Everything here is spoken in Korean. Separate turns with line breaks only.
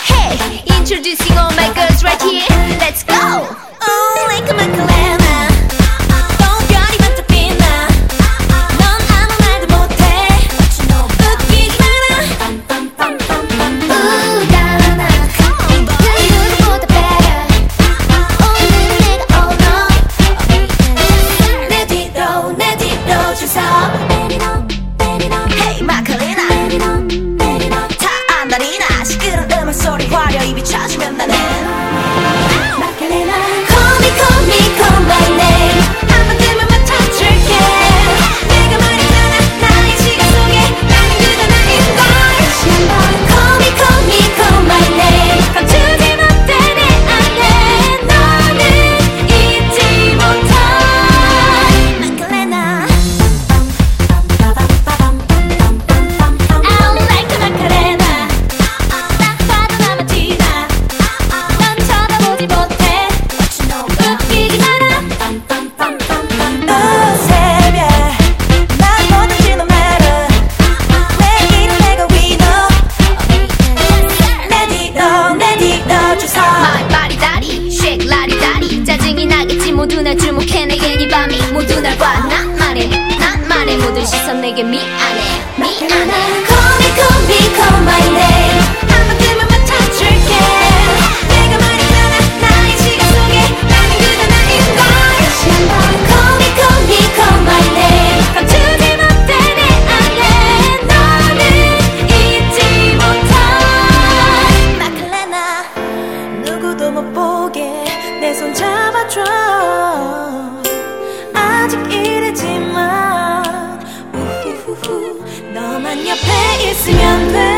Hey, introducing all my girls.
맘소리.
시선 내게 미안해 미안해
Call me call me call my name 내손 잡아줘 아직 옆에 있으면 돼.